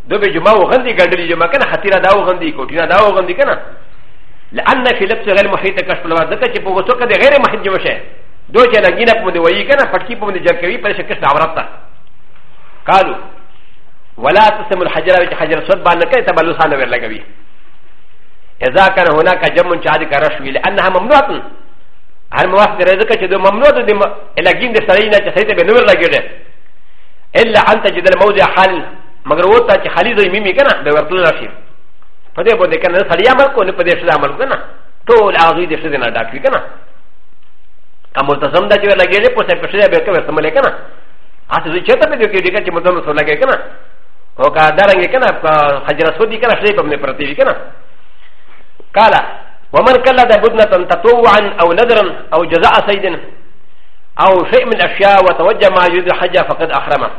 دو به جما وغندې ګنډلې جما کنه خطیره دا وغندې کوټینا دا وغندې کنه لأن في لبس غير محيط كشف الواد ذكر چې په وسو کې غیر محيط جمع شي دو چې لګینه په دې وایي کنه پټکی په دې جرکوي پر شکست عورت تا قالو ولا تسم الحجر چې حجر صد باندې کوي تبلوسانه ور لګوي اذا كان هناك جمع شاد كرش وی لانها ممنوعه هل موافق رزقك جدو ممنوع دو إلا جين دي سرينا جسيت بنور لگره إلا أن تجد الموضع حال مگر وطا چه خالي زي ميمي كنا دو ورطل ناشي فده بوده كنا سريا ملکو نپده شده عمل كنا طول آغوی دي شده ناداكوی كنا كم ملتظم دا چه لگره پو سر پشده بيرکا ورسمله كنا آسه زي چه تا بده كي دیکن چه مدام رسول لگره كنا وكا دارنگه كنا حجر سودی كنا شده پمنه پرتیوی كنا قالا ومن كلا د بدنة تطوعا أو نذرا أو جزاء سيد أو شيء من الأشياء وتوجه ما يريد الحج فقد أحرمه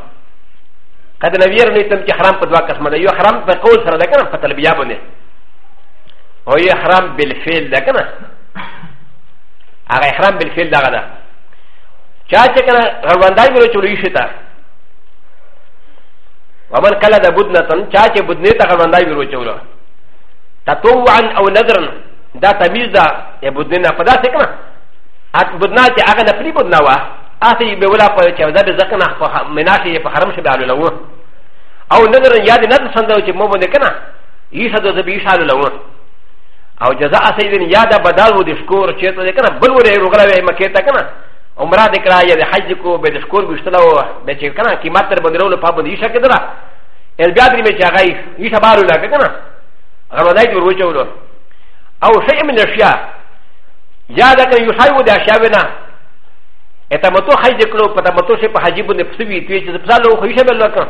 قد نبير نيتم كحرام قد واقف من يو حرام بقول سر لكنا فتلبيا بني هو يحرام بالفعل لكنا هذا يحرام بالفعل لغدا شاشه كنا غروانداي بلو چلو يشتا ومن كلا د بدنة شاشه بدنة غروانداي بلو چلو تطوعا أو نذرا دا تمیز دا یا بدنا پدا سے کنا ات بدنا چ اگا نہ پری بدنا وا اسی بے ولا پر چ دا زکنا مناخی په حرم شبع لو او نظر یاد نہ سندو چ مو بند کنا یہ سدو زبی شال لو او جزاء سیدن یاد بدل و دشکور چ تو کنا بل ور رغلا و مکیتا کنا عمرہ دکرا یا حج کو بے دشکور گشتلا و بے چ کنا قیمت تر بدلو لو پابند یہ شکدرا ال بیادری میں چا گئی یہ سبارو لگا کنا غلو دای جو روچو لو او شيء من الاشياء يا ذاك يشاي ودي اشياءنا اتمتو حج كلو فتمتو شيء بحجيب نفسي تيجي تبصالو خيشه بالله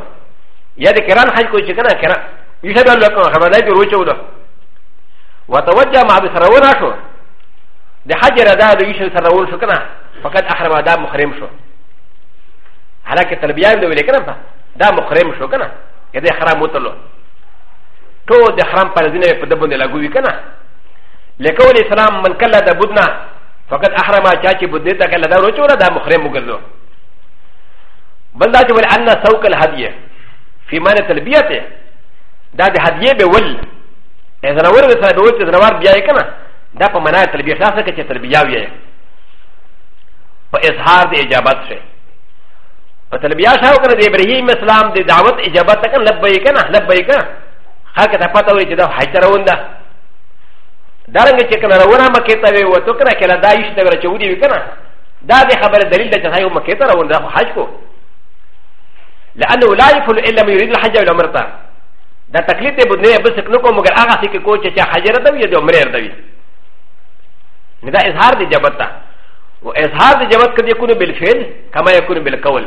يا ذاك كران حج كوشي كنا كران يشاي بالله كما ذاك يروشو له وتوجه مع بسرونا شو د حج ردا د یوشل سرول شو کنه فقط احرم دا محرم شو حالکه تلبیه دی ویل کنه دا محرم شو کنه کده حرام وتلو ټول د حرام پر دینه په دبن لاګوي کنه لكول الاسلام من كلا دا بدنا فقد احرم شاشي بدنتا كلا دا رجولا دا مخرم مغلو بل دا جول ان سوق الهديه في معنى تلبيته دا دا هديه بول اذا نور بسا بول تزنوار بياي كما دا پا معنى تلبيه شاسا كي تلبيه وياي پا اظهار دا اجابت شه پا تلبيه شاو كنا دا ابراهيم اسلام دا دعوت اجابت تکن لبئي كنا لبئي كنا خاك تا پتا وي جدا حيث روون دا ダランゲチェケナラウラマケタウェイウトケナケラダイシテヴェチウディウケナダデハバレデリルデチハイウマケタラウンダハジコ لأنه لا يفعل إلا ما يريد الحج ولا مرتا دا تكليف ابن نبي بس كنوكو مگر آغا سيكي كوچه چه حجر دوي يدو مرير دوي ندا إظهار دي جبتا و إظهار دي جبت قد يكون بالفعل كما يكون بالقول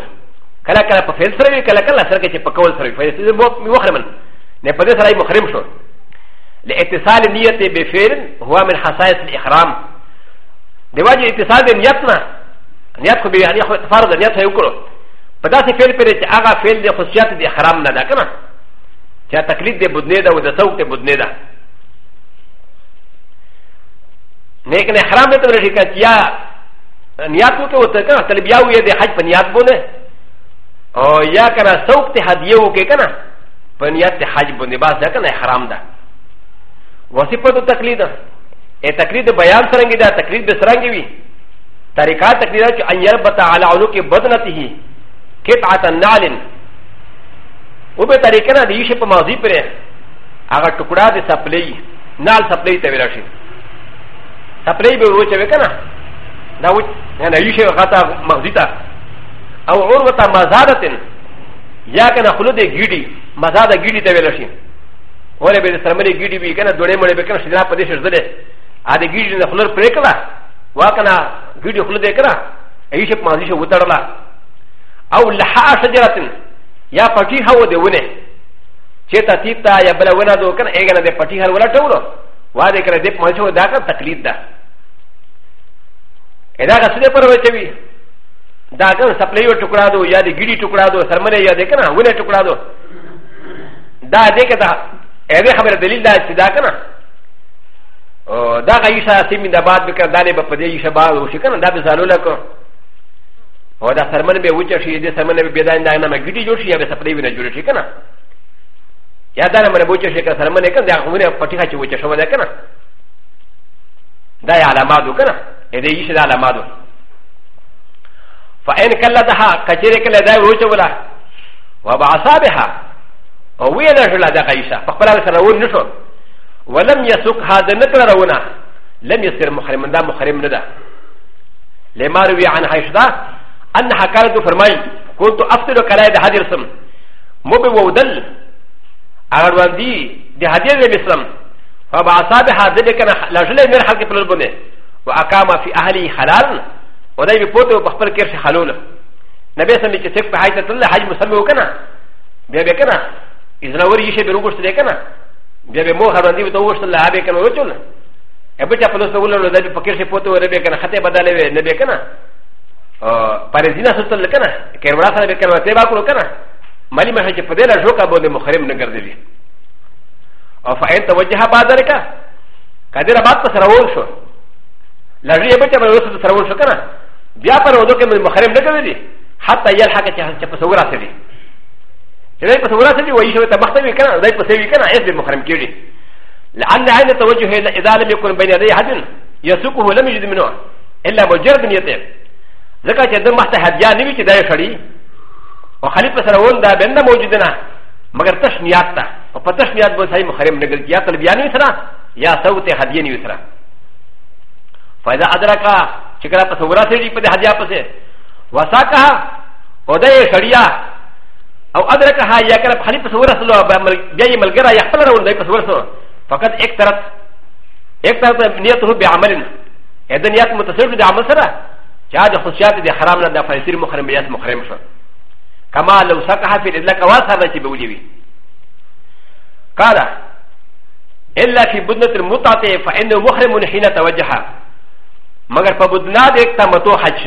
كلا كلا پا فعل سروي كلا كلا سرقه چه پا قول سروي فإذا سيزن بو مي مخرمن نبا دي سرائي مخرم شو لاتصال نيه بفعل هو من خصائص الاحرام لوجه اتصال نيتنا نيت خو بيعني خو فرض نيت هيكرو فدا سي فعل پر اغا فعل دي خصيات دي احرام نه دا کنه چا تقلید دي بدنه دا و د سوق دي بدنه دا لیکن احرام ته ورشي کا کیا نیات کو تو ته کنه تلبیا و دي حج په نیات بونه او یا کنه سوق ته هدیه و کې کنه په نیت حج بونه باز دا کنه احرام ده وصفت تقلید ا تقلید بیان سرنگی دا تقلید به سرنگی وی طریقہ تقلید چ ان یربط علی عنق بدنته قطعه نعل او به طریقہ نه دیشه په ماضی پر هغه ټکړه د سپلی نال سپلی ته ویل شي سپلی به ورو چوي کنه دا و نه یشه وخته ماضی ته او عروه مزادتن یا کنه خلود گیډی مزاده گیډی ته ویل شي و ل ب ي س ر م ر ي جيدي بي كان دوري مري بكنا شجرا قديش زلي هذا جيدي نخلر بريكلا وكنا جيدي خلد كنا ايش مازيش وترلا او لحا شجرة يا فتيها ودونه شتا تيتا يا بلا ولا دو كان ايغنا دي فتيها ولا تولو وهذا كان دي مازيش وداكا تقليد ده اذا غسل پروچوي دا كان سپلي و ټکړه دو يا دي جيدي ټکړه دو سرمنه يا دي كنا ولا ټکړه دو دا دې کدا ا ذ ه خبر دلیل دا چې دا کنه دا غیشا سیمین دا بعد وکړه دا به په دې یشه بعد وشي کنه دا به زالو لکه او دا سرمن به وچه شي دې سرمن به بيدان دا نه مګټي جوړ شي یا به سپلې ونه جوړ شي کنه یا دا نه مې وچه شي کنه سرمن کنه دا خو نه پټی خچ وچه شو دا کنه دا علامات کنه دې یشه دا علامات فإن كلا دها كثير كلا دا وچه ولا وبعصابها او وی نه شل دا قیسا په خپل سره ور نشو ولم يسوق هذا نکړه رونه لم يصير محرم دا محرم نه ده لما روي عن عائشة انها قالت فرمای كنت افطر كلاي ده حجر سم مو به ودل اروان دي ده حجر له مسلم فبعصاب حاضر كان لجل من حق په لبنه واقام في اهلي حلال ودای په پوتو په خپل کې حلال نبي سمي چې څه په حاجت الله حج مسلم وکنه بیا بیا کنه ا ز ن ا و ر ي ش ي ب ر و ب ش ت د ي ك ن ا ب ي ب م و خ ر ن د ي و ت و ش ت ل ا ب ي ك ن ا و ج و ل ا ب ت ا ف ل و س و ل ن د ب ي ف ك ر ش ي ف و ت و ر ب ي ك ن ا حتى بدل ن ب ي ك ن ا ف ا ر ز ي ن ا س ت ل ك ن ا ك ر ب ر ا س ن ب ي ك ن ا ت ب ا ك و ل ك ن ا م ا ل ي م ح ج ف د ي ل ا ج و ك ا ب و د م خ ر م ن ج ر د ي ف ا ي ن ت و ج ه ب ا د ر ك ا ك د ر ب ا ت س ر و ل ش و ل ا ج ي ب ت ا ب ر و س ت س ر و ل ش و ك ن ا ب ي ا ب ر و د و ك م ن م خ ر م ن ج ر د ي حتى يلحق ت ح ت ف س و ر ا س د ي ل ي س و ر ا س ي و ي ش و ت م خ ت ب ي كان ل ي س ي كان عيد بمحرم كيري لان عين توجه إ ذ ا لم يكن بين يدي حد يسوقه لم يجد منه إ ل ا مجرد نيته ذكا جدر مخت هديا نبي كدا يشري وخليط سرون دا بند موجودنا مگر تشنياتا وفتشنيات بسعي محرم نقل كيات البيان يسرا يا صوت هديا يسرا فاذا ادرك شكرا تصورات يجي بدا هديا بسه وساكها ودى شريعه او ادركها يا كلب خليل تصور سلوى بيا ملغرا يحتل رون دي تصور سلوى فقد اكترت اكترت نيته بعمل اذا نيات متصرف دي عمل سرا جاد خصيات دي حرام لدى فايسير مخرم بيات مخرم شو كما لو سكها في الاذلاك واسها نتي بوليوي قال الا في بدنة المتعة فانه مخرم حين توجهها مگر فبدنا دي اكتا متو حج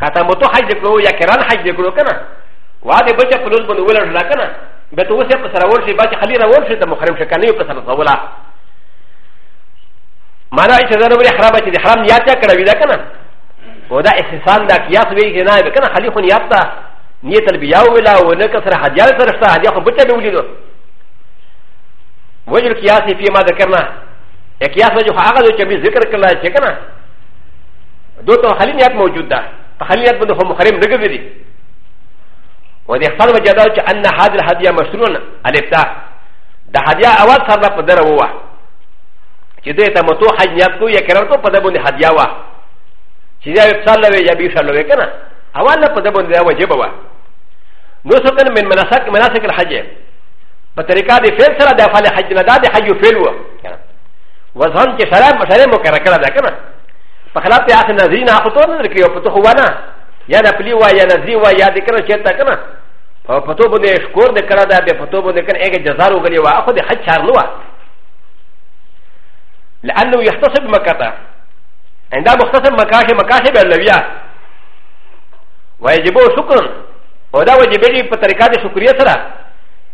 كتا متو حج دي كرو يا كران حج دي كرو كنا و هذا بچه پلوز بند ولا جلا کنه به تو وسه پسر اول شي بچه خلی راول شي ته محرم شي کنه پسر زولا معنا چې زره وړي خراب چې حرام نیت یا کړو دا کنه و دا احسان دا قیاس وی کې نه کنه خلی خو نیت تا نیت البیا ولا و نه کسر حجال سره شته حجال خو بچه به ولیدو وجل قیاس فی ما ذکرنا قیاس وجه هغه چې به ذکر کړل چې کنه دو ته خلی نیت موجود ده خلی نیت بده محرم نه ګرځي ودي خپل وجدال چې ان هذا الهديه مشروع الابتاع د هديه اول سره په دره وه چې دې ته متو حج نیت کو یا کرم کو په دې باندې هديه وه چې دا ابتاع لوي یا بي شلو کنه اول په دې باندې واجب وه نو سکن من مناسک مناسک الحج په طریقه دې فعل سره د افعال حج نه دا د حج فعل وه وزن چې شرع مشرع مقرر کړه ده کنه په خلاف ته اخر نظرین اخو ته نه کړیو په تو هو نه یا د پلی وای یا نزی وای یا د کړه چیرته کنه ファトボネシコーデカラダビファトボネケンエゲジャザーウグリワーホデハチャーノワランドウィスタセブマカタ ان دا مختصر مكاشي مكاشي باللويا ويجب شكر ودا وجب يجب بطريقات شكرية سرا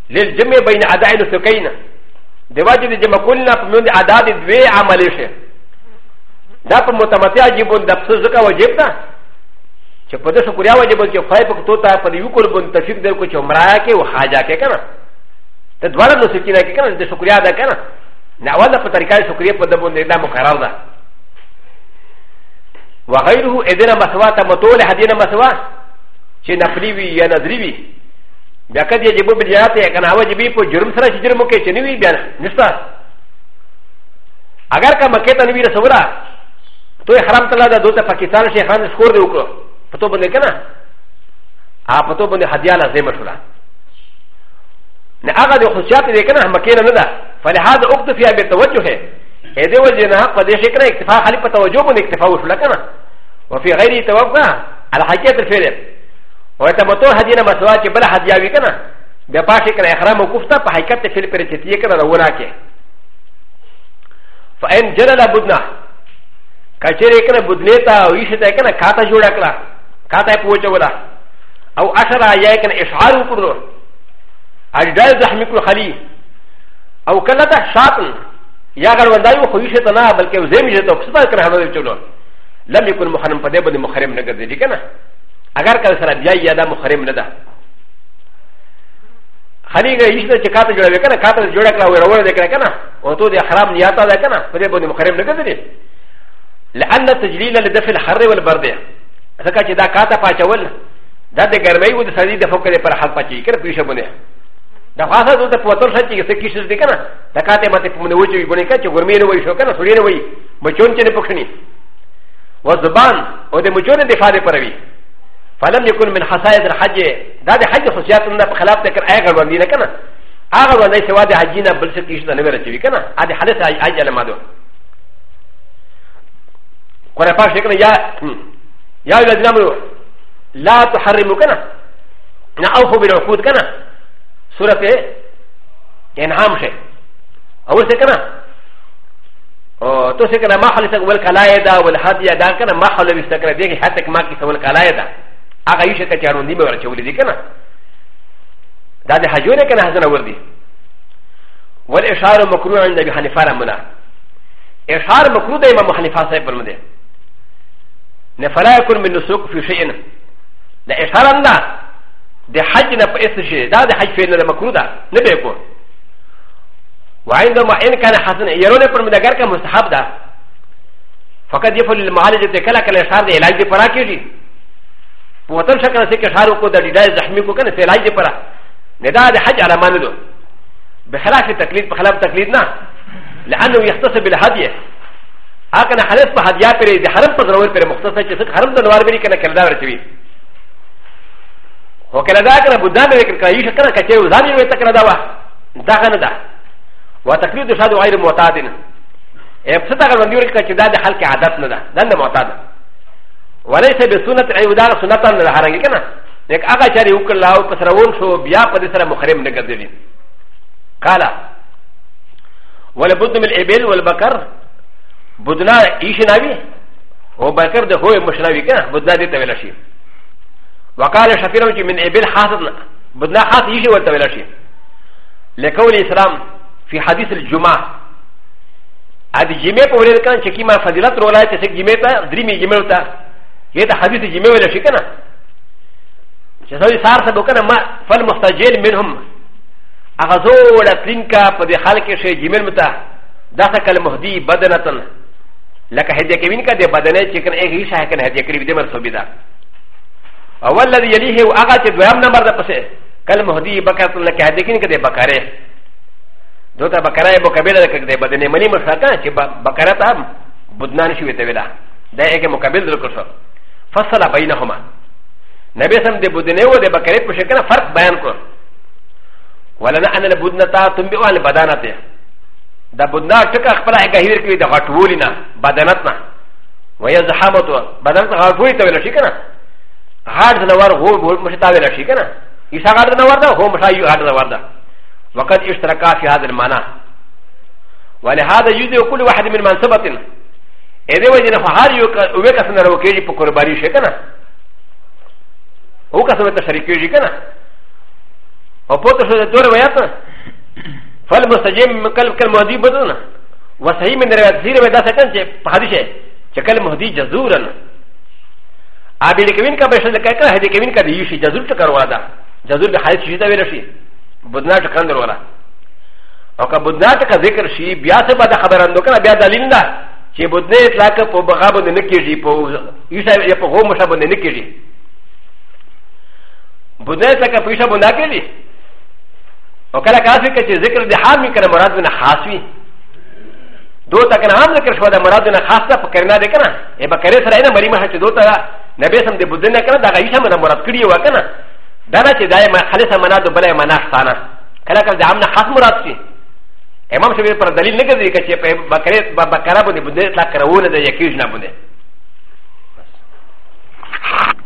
للجمع بين أداء السكين دي واجب جمع كلنا بمن أداء دوي عمليشي دا پر متمتع جيبون دا بسزقا وجبتا چې په دې شکریا واجب چې خای په تو ته په یو کول بن تفیق در کو چې عمره کې او حاجا کې کنه ته دواړه نو سکینه کې کنه دې شکریا ده کنه نه ولا په طریقه شکریا په دبون نه دا مقرر ده وغيره اذن مسوا ته متول حدینه مسوا چې نفلی وی یا نظری وی بیا کدی یجب بالجات کنه واجبې په جرم سره چې جرم کې چنی وی بیا نشتا اگر کا مکه ته نبی رسول الله تو حرام تعالی دا دوته پاکستان شیخان سکور دی وکړو パトボネケナアパトボネハディアラゼマシュラなあがでほしゃってでけな、まけなのだ。ファレハザオクトフィアベトワチュヘ。エデワジェナ、ファデシェクネクファハリパタワジョブネクファウスラカナ。وفي غير توقع على حكايه الفيلم وتمتو هدينا مسواك بلا هديا بكنا بقاشك الاحرام وكفتا فحكايه الفيلم بريتيك انا وراكي فان جلل بدنا كاشيريكنا بدنيتا ويشتاكنا كاتا جوراكلا カタイプウォジャーラー。او اشرا يكن اشعار كرنو اجدال زحمك الخلي او كلتا شاطن يغر ودايو خويشتنا بل كوزيمجت او كسبا كرهنا بجولو لم يكن محرم فدبن محرم نجد لكنا اگر كان سرى بيا يدا محرم ندا خلي يشتا كاتا جولا كنا كاتا جولا كلا ويرور ذكر كنا وتو دي حرام نياتا ذكر كنا فدبن محرم نجد لان تجليل لدفع الحر والبرده ځکه چې دا کاته پاچول دا د ګرمۍ او د سړي د فوق پر حال پچی کړ پېښه بونه دا خاصه د پوتور شې چې څه کیسه دې کنه دا کاته ماته په منو وچوي بونه کړه چې ګرمۍ نه وای شو کنه سړي نه وای مچون چې نه پخني و زبان او د مچون د فاره پروي فلم يكن من حصائد الحج دا د حج خصوصیات نه په خلاف تکر اي ګرمۍ نه کنه هغه ولې سوا د حج نه بل څه کیسه نه ورچوي کنه ا دې حالت اجل مادو قرآن پاک شکل یا يا ولد نمر لا تحرموا كنا نعوفوا بالعقود كنا سورة انعام شيء اول شيء كنا تو سي كنا ما خلصك والكلايدا والهدي دا كنا ما خلو بيستكرا ديك حتك ما كيس والكلايدا اغا يوشي كتارون دي مورا چولي دي كنا دا دي حجوني كنا حزنا وردي والاشار مكروه عند ابي حنيفه رمنا اشار مكروه دا امام حنيفه صاحب المدين فلا يكون من نسوك في شيء لا اشهر لنا ده حجنا في اسشي ده ده حج فين المكروه ده نبيكو وعندما ان كان حسن يرون يكون من ذكر مستحب ده فقد يفعل المعالجة كلا كلا اشهر ده علاج دي فراكي جي وطن شكرا سيك اشهر وكو ده لداي زحمي كو كان سي علاج دي فرا ندا ده حج على ما ندو بخلاف التقليد بخلاف التقليد نه لأنه يختص بالهديه アカナハレスパハディアペレ、ハランパザウペレモクサチェス、ハランドノアメリカン、カラダーチビ。オカラダーカナブダメリカン、カユシャカナカチェウザミウエタカラダワ、ダハナダ。ワタクリドシャドウアイルモタディン。エプサタガンデュリカチダーハルカアダスナダ、ダンダモタダ。ワレセベスナタエウダーソナタンダハランギカナ。ネカガチャリウクラウパサラウンショー、ビアパディサラモハレムネガディリン。カラ。ولبد من الابل والبكر بدنا ايشناوي و بكر ده هو مشناوي كان بدنا دي تبلاشي وقال شفيرا من ابل حاسد بدنا حاسد ايشي وتبلاشي لقول الاسلام في حديث الجمعه ادي جمعه قولي كان شكيما فضيلات رولاية سك جمعه دريمي جمعه تا يتا حديث جمعه ولا شكنا شسوي سار سبوكنا ما فالمستجيل منهم اغزو ولا تلينكا فدي حالك شي جمعه متا داخل المهدي بدنة لك هدي كمين كده بدنه چكن ايه غيشا هكن هدي كريب دي مرسوبي دا اول الذي يليه اغا چه دوام نمبر دا پسه کل مهدی بکرت لك هدي كين كده بکره دوتا بکره مقابله كده بدنه مني مساكا چه بکره تا بدنان شوي تولا دا ايه مقابل دل کرسو فصل بينهما نبي سم دي بدنه و دي بکره پشه كنا فرق بيان کر ولنا ان البدنه تا تنبئو عن البدانه だぶなちかくらがひるきではとりな、ばだなな。わやざはまと、ばだなはふいとるしかな。はずなわほうもしたらしかな。いさがなわだ、ほうもさゆはなわだ。わかちゅうしたかしはずまな。わりはだゆでをくるわはじめまんそばてん。えでわじなはゆかうえかすなわけじぽくばりしかな。おかすなたしゃりきゅうじかな。おぽとしゃでとるわやた。فالمستجيب من كلب كالمهدي بدون وصحيح من رواية زير ودا سكن شيء فهدشه شكل مهدي جزورا أبي لكوين كبشر لكاكا هدي كوين كديوشي جزور تكروا هذا جزور بحادث شيء تبين شيء بدنا تكندر ولا او که بدنا تک ذکر شي بیا څه به خبران دوکنه بیا دلیل ده چې بدنه اطلاق په بغا باندې نه کیږي په یوسا یا په غو مشه باندې نه کیږي بدنه اطلاق په یوسا باندې نه کیږي و كلا كاسي كي ذكر دي حامي كان مراد من حاسوي دو تا كان عام ذكر شو دا مراد من حاسة فكرنا دي كنا اي بكري سرائنا مريمة حتى دو تا نبي سم دي بدنا كنا دا غيشا من مراد كريه وكنا دا نا چه دا خلصة منا دو بلا منا حسانا كلا كلا دا عامنا حاس مراد سي امام شبير پر دلیل نگر دی که چه بکره بکره بنده بنده اطلاق کرونه ده یکیش نبنده